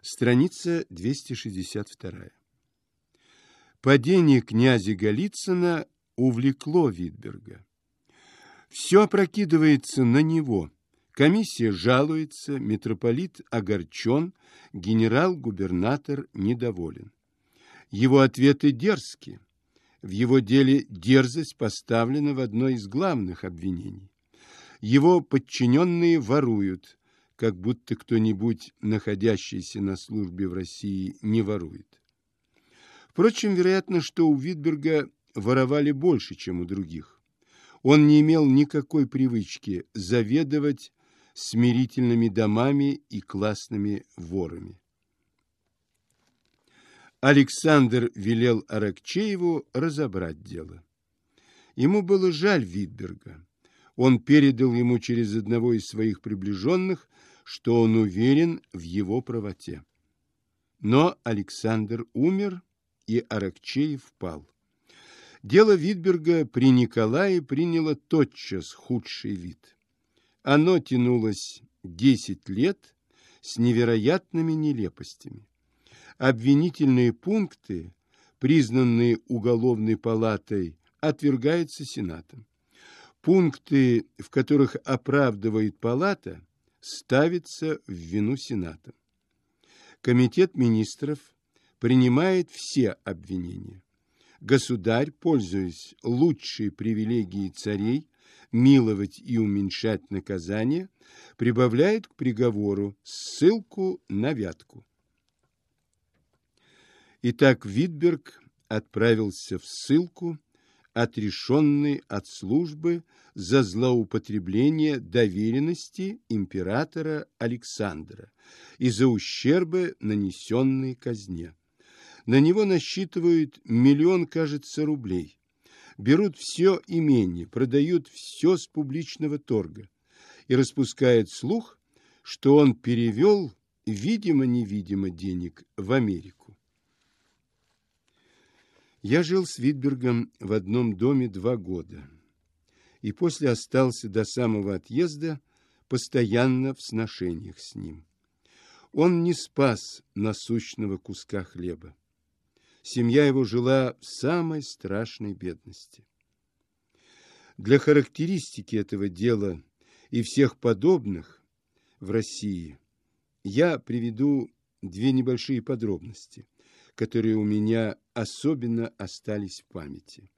Страница 262. Падение князя Голицына увлекло Витберга. Все опрокидывается на него. Комиссия жалуется, митрополит огорчен, генерал-губернатор недоволен. Его ответы дерзкие. В его деле дерзость поставлена в одно из главных обвинений. Его подчиненные воруют, как будто кто-нибудь, находящийся на службе в России, не ворует. Впрочем, вероятно, что у Витберга воровали больше, чем у других. Он не имел никакой привычки заведовать смирительными домами и классными ворами. Александр велел Аракчееву разобрать дело. Ему было жаль Витберга. Он передал ему через одного из своих приближенных, что он уверен в его правоте. Но Александр умер, и Аракчеев пал. Дело Витберга при Николае приняло тотчас худший вид. Оно тянулось десять лет с невероятными нелепостями обвинительные пункты, признанные уголовной палатой, отвергаются Сенатом. Пункты, в которых оправдывает палата, ставятся в вину Сената. Комитет министров принимает все обвинения. Государь, пользуясь лучшей привилегией царей, миловать и уменьшать наказание, прибавляет к приговору ссылку на вятку. Итак, Витберг отправился в ссылку, отрешенный от службы за злоупотребление доверенности императора Александра и за ущербы, нанесенные казне. На него насчитывают миллион, кажется, рублей. Берут все имение, продают все с публичного торга и распускают слух, что он перевел, видимо-невидимо, денег в Америку. Я жил с Витбергом в одном доме два года, и после остался до самого отъезда постоянно в сношениях с ним. Он не спас насущного куска хлеба. Семья его жила в самой страшной бедности. Для характеристики этого дела и всех подобных в России я приведу две небольшие подробности – которые у меня особенно остались в памяти.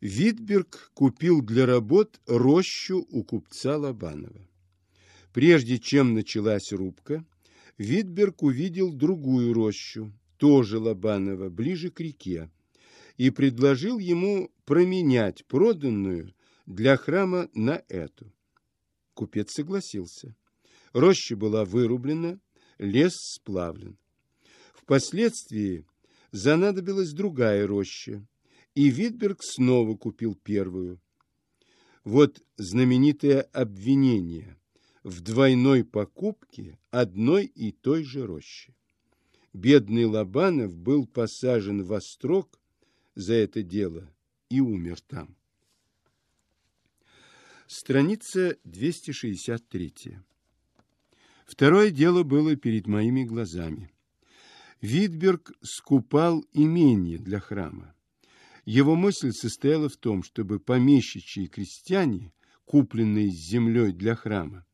Витберг купил для работ рощу у купца Лобанова. Прежде чем началась рубка, Витберг увидел другую рощу, тоже Лобанова, ближе к реке, и предложил ему променять проданную для храма на эту. Купец согласился. Роща была вырублена, лес сплавлен. Впоследствии занадобилась другая роща, и Витберг снова купил первую. Вот знаменитое обвинение в двойной покупке одной и той же рощи. Бедный Лобанов был посажен в острог за это дело и умер там. Страница 263. Второе дело было перед моими глазами. Витберг скупал имение для храма. Его мысль состояла в том, чтобы помещичьи крестьяне, купленные землей для храма,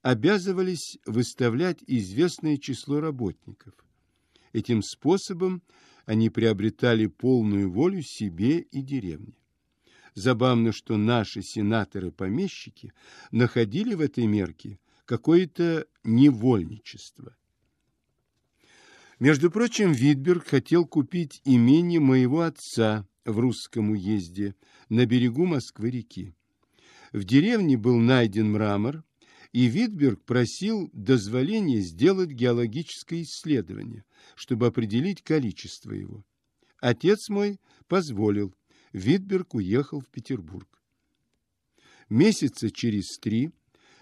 обязывались выставлять известное число работников. Этим способом они приобретали полную волю себе и деревне. Забавно, что наши сенаторы-помещики находили в этой мерке какое-то невольничество. Между прочим, Витберг хотел купить имение моего отца в русском уезде на берегу Москвы-реки. В деревне был найден мрамор, и Витберг просил дозволения сделать геологическое исследование, чтобы определить количество его. Отец мой позволил. Витберг уехал в Петербург. Месяца через три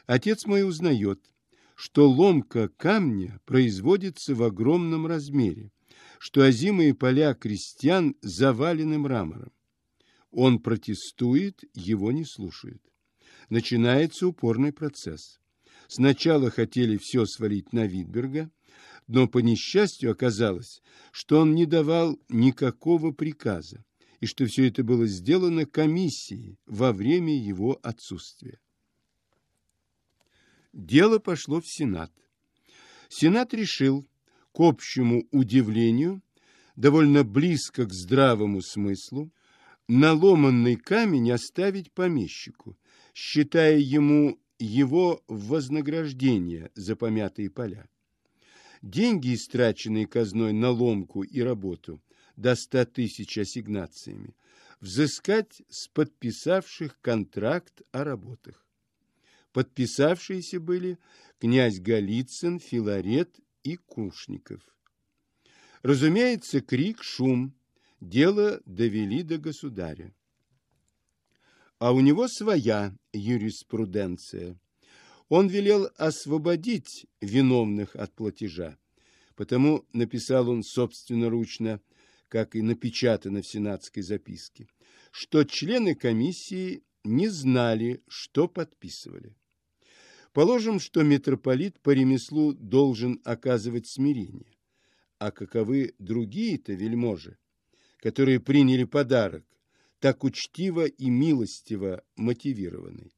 отец мой узнает – что ломка камня производится в огромном размере, что озимые поля крестьян завалены мрамором. Он протестует, его не слушают. Начинается упорный процесс. Сначала хотели все свалить на Витберга, Но по несчастью оказалось, что он не давал никакого приказа, и что все это было сделано комиссией во время его отсутствия. Дело пошло в Сенат. Сенат решил, к общему удивлению, довольно близко к здравому смыслу, наломанный камень оставить помещику, считая ему его вознаграждение за помятые поля. Деньги, истраченные казной на ломку и работу, до ста тысяч ассигнациями, взыскать с подписавших контракт о работах. Подписавшиеся были князь Голицын, Филарет и Кушников. Разумеется, крик, шум, дело довели до государя. А у него своя юриспруденция. Он велел освободить виновных от платежа, потому написал он собственноручно, как и напечатано в сенатской записке, что члены комиссии не знали, что подписывали. Положим, что митрополит по ремеслу должен оказывать смирение. А каковы другие-то вельможи, которые приняли подарок, так учтиво и милостиво мотивированный?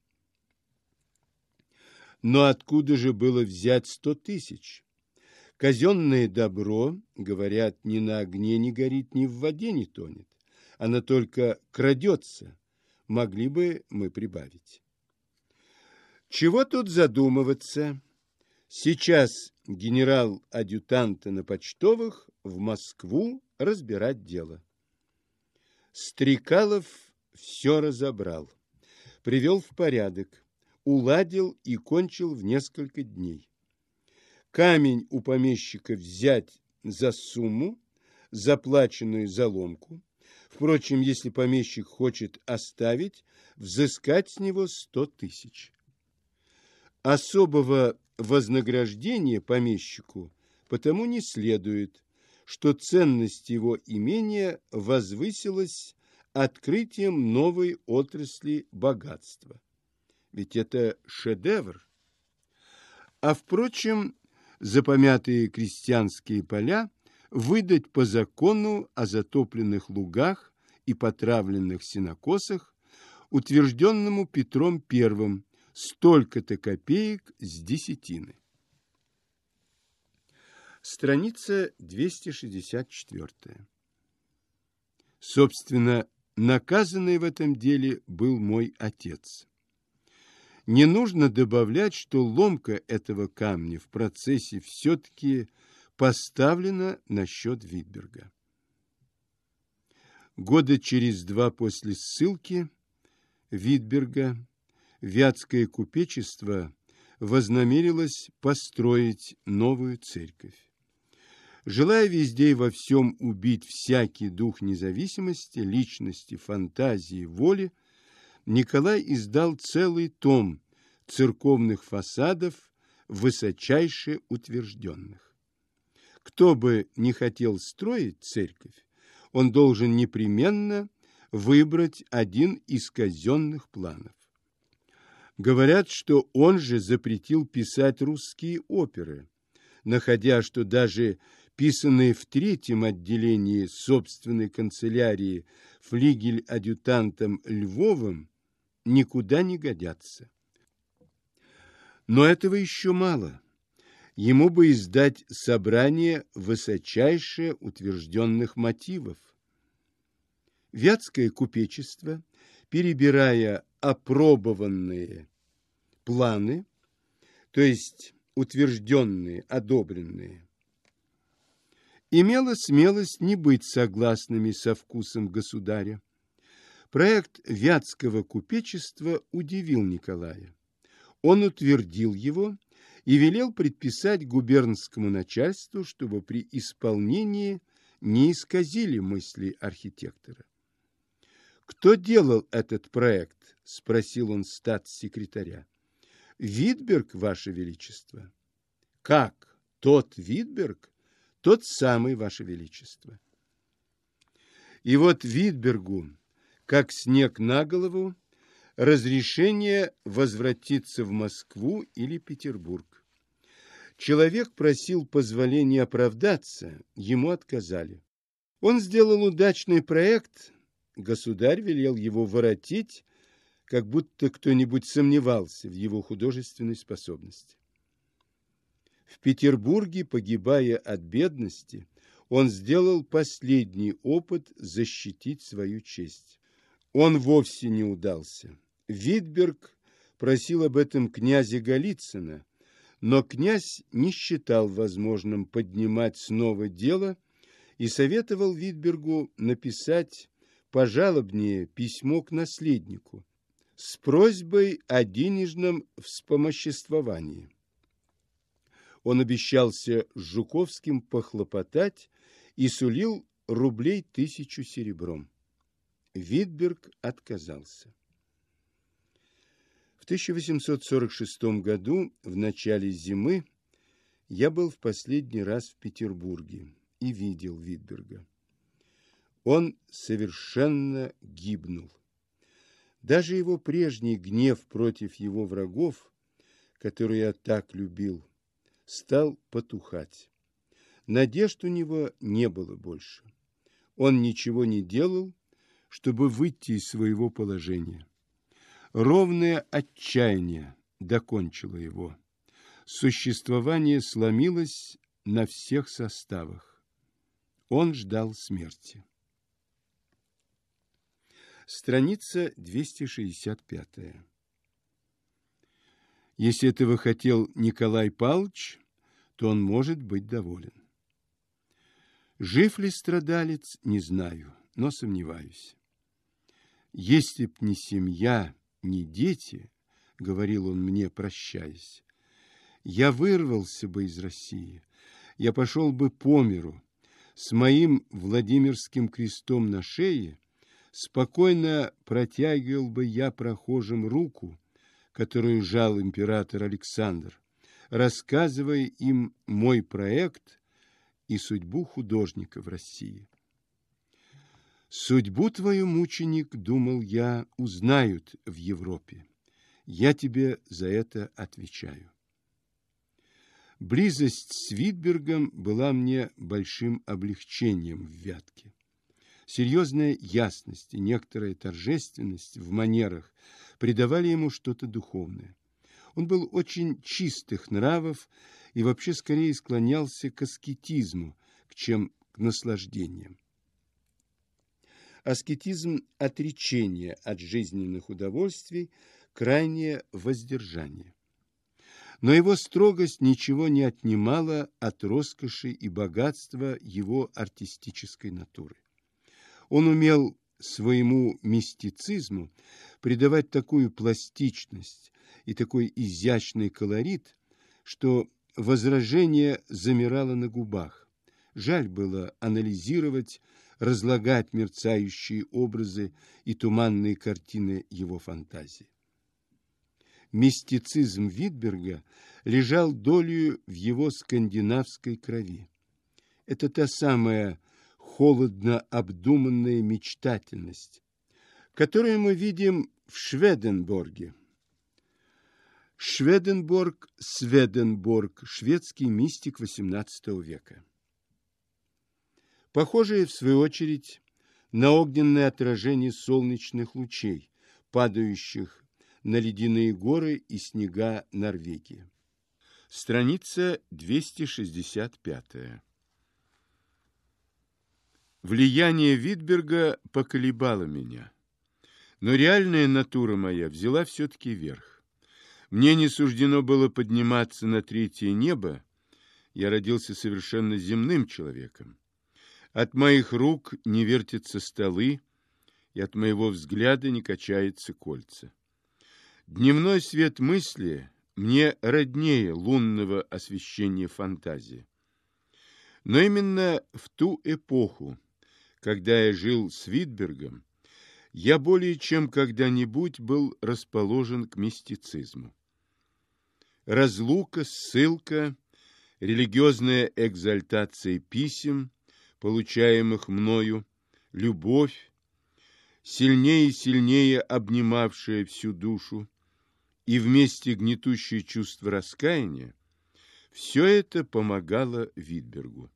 Но откуда же было взять сто тысяч? Казенное добро, говорят, ни на огне не горит, ни в воде не тонет. Оно только крадется. Могли бы мы прибавить. Чего тут задумываться? Сейчас генерал-адъютанта на почтовых в Москву разбирать дело. Стрекалов все разобрал, привел в порядок, уладил и кончил в несколько дней. Камень у помещика взять за сумму, заплаченную за ломку. Впрочем, если помещик хочет оставить, взыскать с него сто тысяч. Особого вознаграждения помещику потому не следует, что ценность его имения возвысилась открытием новой отрасли богатства. Ведь это шедевр. А, впрочем, запомятые крестьянские поля выдать по закону о затопленных лугах и потравленных сенокосах, утвержденному Петром I столько-то копеек с десятины. Страница 264. Собственно, наказанный в этом деле был мой отец. Не нужно добавлять, что ломка этого камня в процессе все-таки поставлена на счет Витберга. Года через два после ссылки Витберга Вятское купечество вознамерилось построить новую церковь. Желая везде и во всем убить всякий дух независимости, личности, фантазии, воли, Николай издал целый том церковных фасадов, высочайше утвержденных. Кто бы не хотел строить церковь, он должен непременно выбрать один из казенных планов. Говорят, что он же запретил писать русские оперы, находя, что даже писанные в третьем отделении собственной канцелярии флигель-адъютантом Львовым никуда не годятся. Но этого еще мало. Ему бы издать собрание высочайше утвержденных мотивов. Вятское купечество, перебирая опробованные планы, то есть утвержденные, одобренные, имела смелость не быть согласными со вкусом государя. Проект Вятского купечества удивил Николая. Он утвердил его и велел предписать губернскому начальству, чтобы при исполнении не исказили мысли архитектора. «Кто делал этот проект?» – спросил он статс-секретаря. «Витберг, Ваше Величество». «Как? Тот Витберг?» «Тот самый, Ваше Величество». И вот Витбергу, как снег на голову, разрешение возвратиться в Москву или Петербург. Человек просил позволения оправдаться, ему отказали. Он сделал удачный проект, государь велел его воротить, как будто кто-нибудь сомневался в его художественной способности. В Петербурге, погибая от бедности, он сделал последний опыт защитить свою честь. Он вовсе не удался. Витберг просил об этом князя Голицына, но князь не считал возможным поднимать снова дело и советовал Витбергу написать пожалобнее письмо к наследнику с просьбой о денежном вспомоществовании. Он обещался с Жуковским похлопотать и сулил рублей тысячу серебром. Витберг отказался. В 1846 году, в начале зимы, я был в последний раз в Петербурге и видел Витберга. Он совершенно гибнул. Даже его прежний гнев против его врагов, который я так любил, стал потухать. Надежд у него не было больше. Он ничего не делал, чтобы выйти из своего положения. Ровное отчаяние докончило его. Существование сломилось на всех составах. Он ждал смерти. Страница 265. Если этого хотел Николай Павлович, то он может быть доволен. Жив ли страдалец, не знаю, но сомневаюсь. Если б не семья, не дети, — говорил он мне, прощаясь, — я вырвался бы из России, я пошел бы по миру, с моим Владимирским крестом на шее, спокойно протягивал бы я прохожим руку, которую жал император Александр, рассказывая им мой проект и судьбу художника в России. Судьбу твою, мученик, думал я, узнают в Европе. Я тебе за это отвечаю. Близость с Витбергом была мне большим облегчением в Вятке. Серьезная ясность и некоторая торжественность в манерах придавали ему что-то духовное. Он был очень чистых нравов и вообще скорее склонялся к аскетизму, чем к наслаждениям. Аскетизм – отречение от жизненных удовольствий, крайнее воздержание. Но его строгость ничего не отнимала от роскоши и богатства его артистической натуры. Он умел своему мистицизму придавать такую пластичность и такой изящный колорит, что возражение замирало на губах. Жаль было анализировать, разлагать мерцающие образы и туманные картины его фантазии. Мистицизм Витберга лежал долю в его скандинавской крови. Это та самая холодно обдуманная мечтательность, которую мы видим в Шведенборге. Шведенборг, Сведенборг, шведский мистик XVIII века. Похожее, в свою очередь, на огненное отражение солнечных лучей, падающих на ледяные горы и снега Норвегии. Страница 265. Влияние Витберга поколебало меня, но реальная натура моя взяла все-таки верх. Мне не суждено было подниматься на третье небо, я родился совершенно земным человеком. От моих рук не вертятся столы, и от моего взгляда не качаются кольца. Дневной свет мысли мне роднее лунного освещения фантазии. Но именно в ту эпоху, когда я жил с Витбергом, я более чем когда-нибудь был расположен к мистицизму разлука, ссылка, религиозная экзальтация писем, получаемых мною, любовь, сильнее и сильнее обнимавшая всю душу, и вместе гнетущее чувство раскаяния, Все это помогало Витбергу.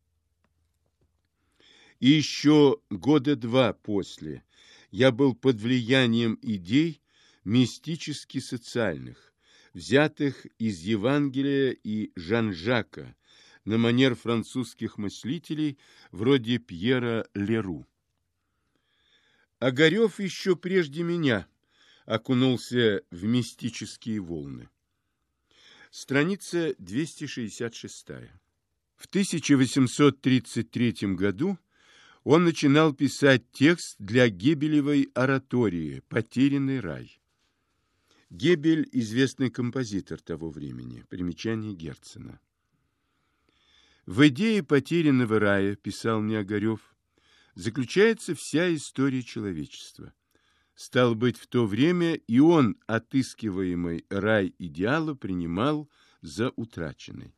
И еще года два после я был под влиянием идей мистически-социальных, взятых из Евангелия и Жан-Жака на манер французских мыслителей вроде Пьера Леру. Огарев еще прежде меня окунулся в мистические волны. Страница 266. В 1833 году он начинал писать текст для Гебелевой оратории «Потерянный рай». Гебель – известный композитор того времени. Примечание Герцена. В идее потерянного рая, писал мне Огарев, заключается вся история человечества. Стал быть, в то время и он отыскиваемый рай идеала принимал за утраченный.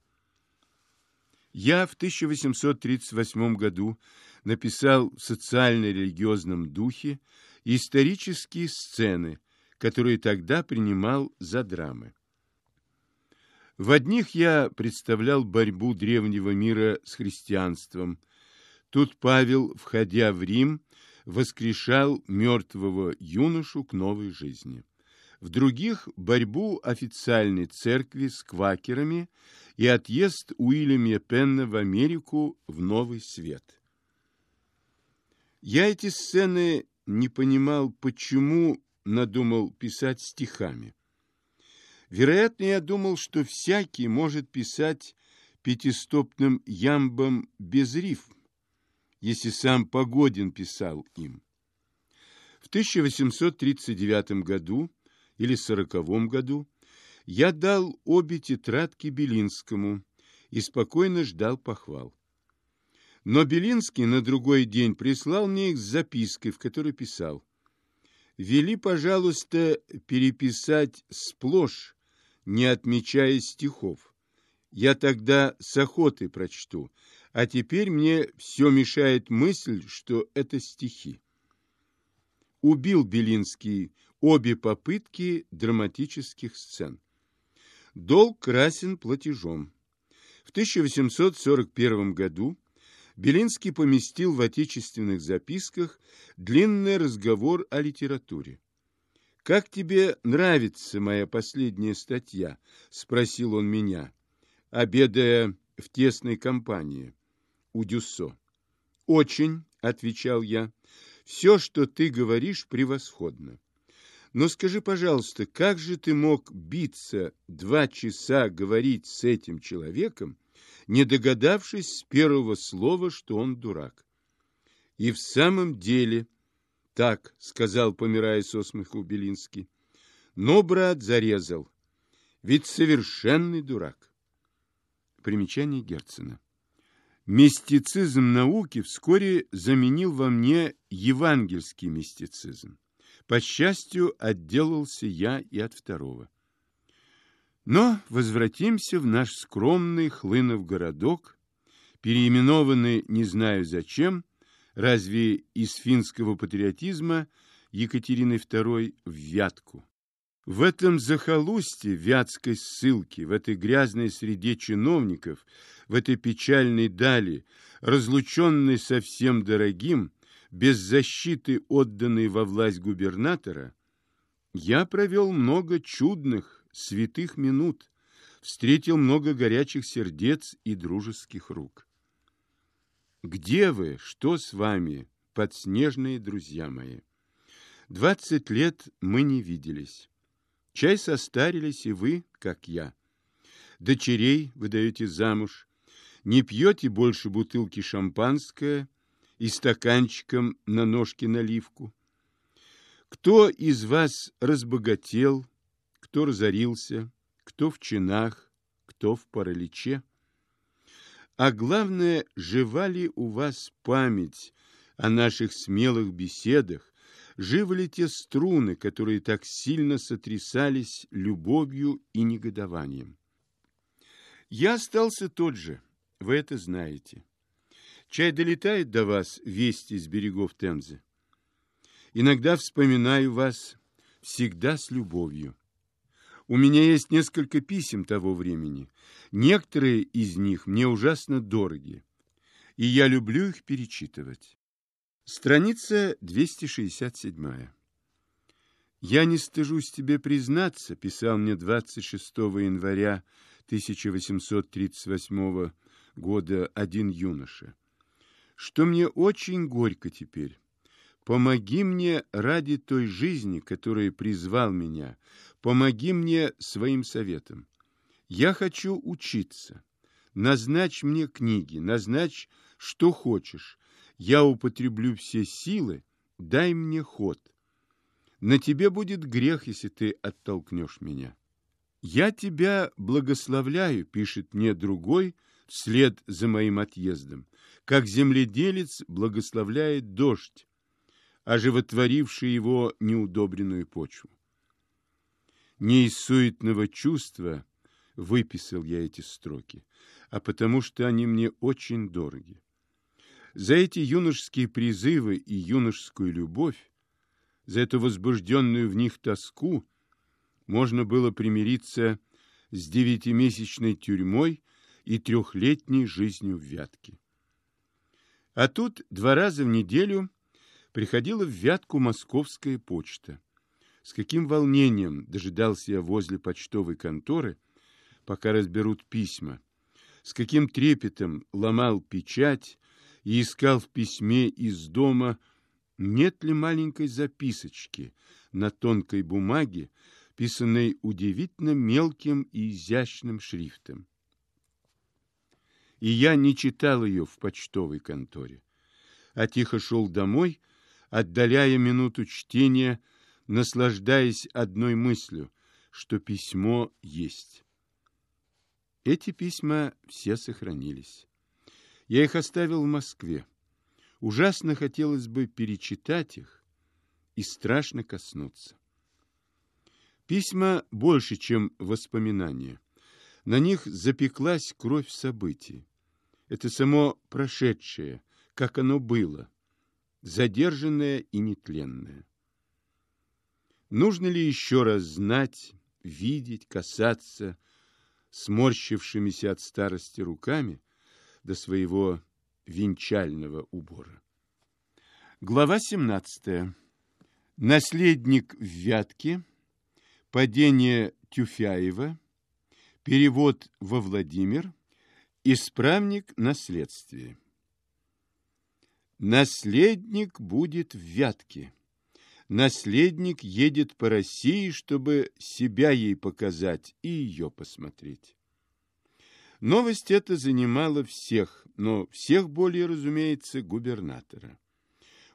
Я в 1838 году написал в социально-религиозном духе исторические сцены, которые тогда принимал за драмы. В одних я представлял борьбу древнего мира с христианством. Тут Павел, входя в Рим, воскрешал мертвого юношу к новой жизни. В других – борьбу официальной церкви с квакерами и отъезд Уильяма Пенна в Америку в новый свет. Я эти сцены не понимал, почему надумал писать стихами. Вероятно, я думал, что всякий может писать пятистопным ямбом без рифм, если сам Погодин писал им. В 1839 году или 40 году я дал обе тетрадки Белинскому и спокойно ждал похвал. Но Белинский на другой день прислал мне их с запиской, в которой писал «Вели, пожалуйста, переписать сплошь, не отмечая стихов. Я тогда с охотой прочту, а теперь мне все мешает мысль, что это стихи». Убил Белинский обе попытки драматических сцен. Долг красен платежом. В 1841 году Белинский поместил в отечественных записках длинный разговор о литературе. «Как тебе нравится моя последняя статья?» – спросил он меня, обедая в тесной компании у Дюссо. «Очень», – отвечал я, – «все, что ты говоришь, превосходно. Но скажи, пожалуйста, как же ты мог биться два часа говорить с этим человеком, не догадавшись с первого слова, что он дурак? И в самом деле, так, сказал, помирая со смеху Белинский, но брат зарезал, ведь совершенный дурак. Примечание Герцена. Мистицизм науки вскоре заменил во мне евангельский мистицизм. По счастью, отделался я и от второго. Но возвратимся в наш скромный Хлынов городок, переименованный не знаю зачем, разве из финского патриотизма Екатерины II в Вятку. В этом захолустье вятской ссылки, в этой грязной среде чиновников, в этой печальной дали, разлученной со всем дорогим, без защиты, отданной во власть губернатора, я провел много чудных, святых минут, встретил много горячих сердец и дружеских рук. Где вы, что с вами, подснежные друзья мои? Двадцать лет мы не виделись. Чай состарились и вы, как я. Дочерей вы даете замуж, не пьете больше бутылки шампанское и стаканчиком на ножке наливку. Кто из вас разбогател, кто разорился, кто в чинах, кто в параличе? А главное, жива ли у вас память о наших смелых беседах, живы ли те струны, которые так сильно сотрясались любовью и негодованием? Я остался тот же, вы это знаете. Чай долетает до вас вести с берегов Темзы. Иногда вспоминаю вас, всегда с любовью. У меня есть несколько писем того времени. Некоторые из них мне ужасно дороги, и я люблю их перечитывать. Страница 267. «Я не стыжусь тебе признаться», — писал мне 26 января 1838 года один юноша, «что мне очень горько теперь. Помоги мне ради той жизни, которая призвал меня, помоги мне своим советом. Я хочу учиться. Назначь мне книги, назначь, что хочешь. Я употреблю все силы, дай мне ход. На тебе будет грех, если ты оттолкнешь меня. Я тебя благословляю, пишет мне другой, вслед за моим отъездом, как земледелец благословляет дождь, оживотворивший его неудобренную почву. Не из суетного чувства выписал я эти строки, а потому что они мне очень дороги. За эти юношеские призывы и юношескую любовь, за эту возбужденную в них тоску можно было примириться с девятимесячной тюрьмой и трехлетней жизнью в Вятке. А тут два раза в неделю приходила в Вятку московская почта. С каким волнением дожидался я возле почтовой конторы, пока разберут письма. С каким трепетом ломал печать и искал в письме из дома, нет ли маленькой записочки на тонкой бумаге, писанной удивительно мелким и изящным шрифтом. И я не читал ее в почтовой конторе, а тихо шел домой, отдаляя минуту чтения наслаждаясь одной мыслью, что письмо есть. Эти письма все сохранились. Я их оставил в Москве. Ужасно хотелось бы перечитать их и страшно коснуться. Письма больше, чем воспоминания. На них запеклась кровь событий. Это само прошедшее, как оно было, задержанное и нетленное. Нужно ли еще раз знать, видеть, касаться сморщившимися от старости руками до своего венчального убора? Глава 17. Наследник в Вятке, падение Тюфяева, перевод во Владимир, исправник наследствия. Наследник будет в Вятке наследник едет по России, чтобы себя ей показать и ее посмотреть. Новость эта занимала всех, но всех более, разумеется, губернатора.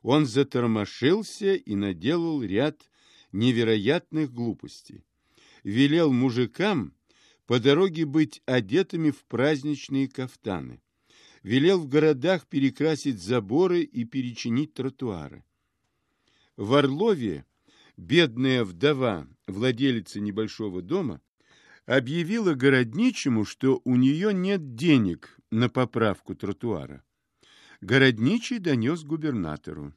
Он затормошился и наделал ряд невероятных глупостей. Велел мужикам по дороге быть одетыми в праздничные кафтаны. Велел в городах перекрасить заборы и перечинить тротуары. В Орлове бедная вдова, владелица небольшого дома, объявила городничему, что у нее нет денег на поправку тротуара. Городничий донес губернатору.